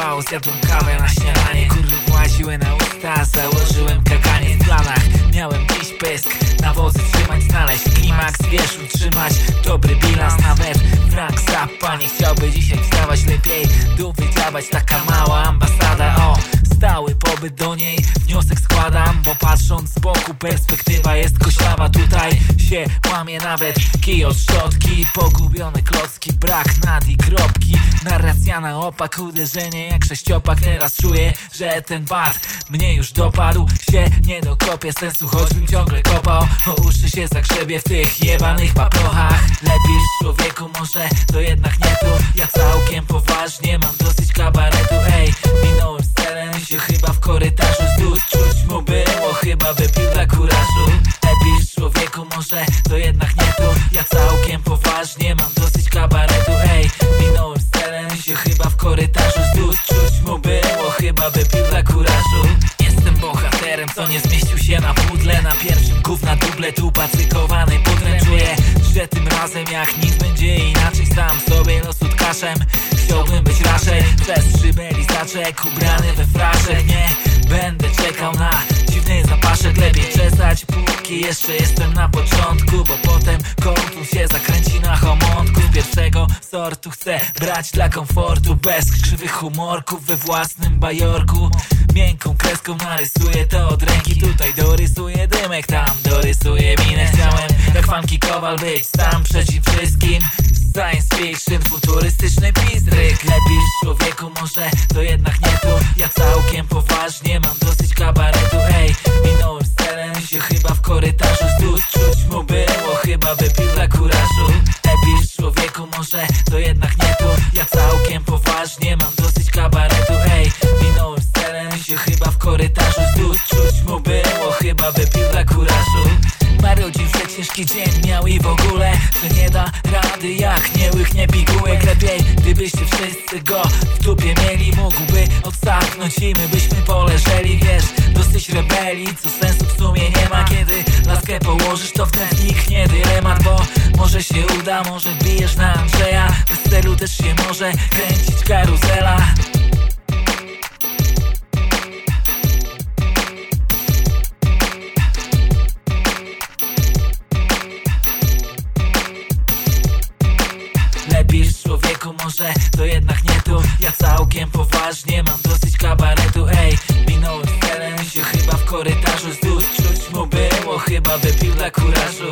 mało zjadłem kawę na śniadanie. Kurwy właziły na usta, założyłem kaganie w planach Miałem dziś pysk, nawozy trzymać, znaleźć klimaks Wiesz, utrzymać dobry bilans nawet Frank Zappa nie chciałby dzisiaj wstawać lepiej Dół wydawać taka o Pobyt do niej. Wniosek składam, bo patrząc z boku Perspektywa jest koślawa. Tutaj się łamie nawet kij od szczotki. Pogubione klocki, brak nad i kropki. Narracja na opak, uderzenie jak sześciopak. Teraz czuję, że ten bad mnie już dopadł. Się Nie dokopię sensu, choćbym ciągle kopał. O uszy się zagrzebie w tych jebanych paprochach. Lepiej człowieku, może to jednak nie tu Ja całkiem poważnie mam dosyć kabaretu. Ej, minąłem z celem się chyba chyba wypił dla kurażu. Lepiej człowieku, może to jednak nie tu. Ja całkiem poważnie mam dosyć kabaretu Ej, minąłem z celem się chyba w korytarzu Zdóż czuć mu było, chyba wypił dla kurażu. Jestem bohaterem, co nie zmieścił się na pudle. Na pierwszym gówna duble tu pacykowany pudrem Czuję, że tym razem jak nic będzie inaczej. Sam sobie los utkaszem Chciałbym być raczej. Przez szybelizaczek Ubrany we fraszek Nie będę czekał na zapaszek Lepiej czesać póki jeszcze jestem na początku Bo potem kontun się zakręci na homontku pierwszego sortu chcę brać dla komfortu Bez krzywych humorków we własnym bajorku. Miękką kreską narysuję to od ręki. Tutaj dorysuję dymek, tam dorysuję minę. Chciałem jak funky kowal być tam przeciw wszystkim Science fiction, futurystyczny pizdryk Lepiej człowieku, może to jednak nie tu. Ja całkiem poważnie mam dosyć kabaretu Ej, minąłem celem się chyba w korytarzu Zdóż czuć mu było, chyba wypił dla kurażu. Lepiej człowieku, może to jednak nie tu. Ja całkiem poważnie mam dosyć kabaretu Ej, minąłem celem się chyba w korytarzu Zdóż czuć mu było, chyba wypił dla kurażu Marudził, że ciężki dzień miał i w ogóle Że nie da rady jak nie łychnie pigułek. Lepiej gdybyście wszyscy go w dupie mieli. Mógłby odsapnąć i my byśmy poleżeli. Wiesz, dosyć rebelii, co sensu w sumie nie ma. Kiedy laskę położysz to wtedy zniknie dylemat Bo może się uda, może wbijesz na Andrzeja. Bez celu też się może kręcić karuzela Człowieku, może to jednak nie tu. Ja całkiem poważnie mam dosyć kabaretu Ej, minąłem z celem się chyba w korytarzu Zdóż czuć mu było, chyba wypił dla kurażu